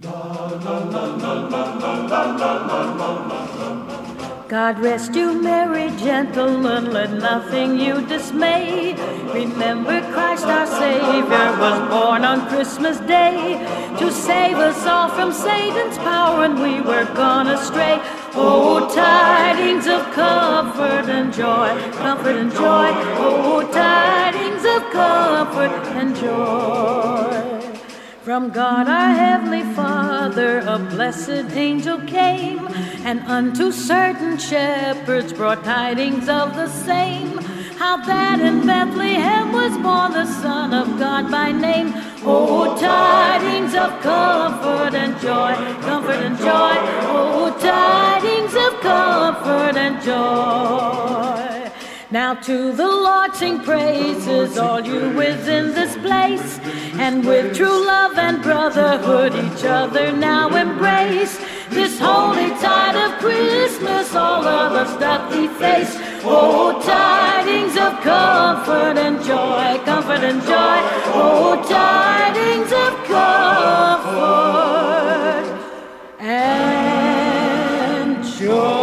God rest you, merry gentlemen, let nothing you dismay. Remember Christ our Savior was born on Christmas Day to save us all from Satan's power and we were gone astray. Oh, tidings of comfort and joy, comfort and joy. Oh, tidings of comfort and joy. From God our Heavenly Father, a blessed angel came, and unto certain shepherds brought tidings of the same. How that in Bethlehem was born the Son of God by name. Oh, tidings of comfort and joy, comfort and joy. Oh, tidings of comfort and joy. Now to the Lord sing praises, all you within place, and with true love and brotherhood each other now embrace. This holy tide of Christmas, all of us must face. Oh, tidings of comfort and joy, comfort and joy. Oh, tidings of comfort and joy.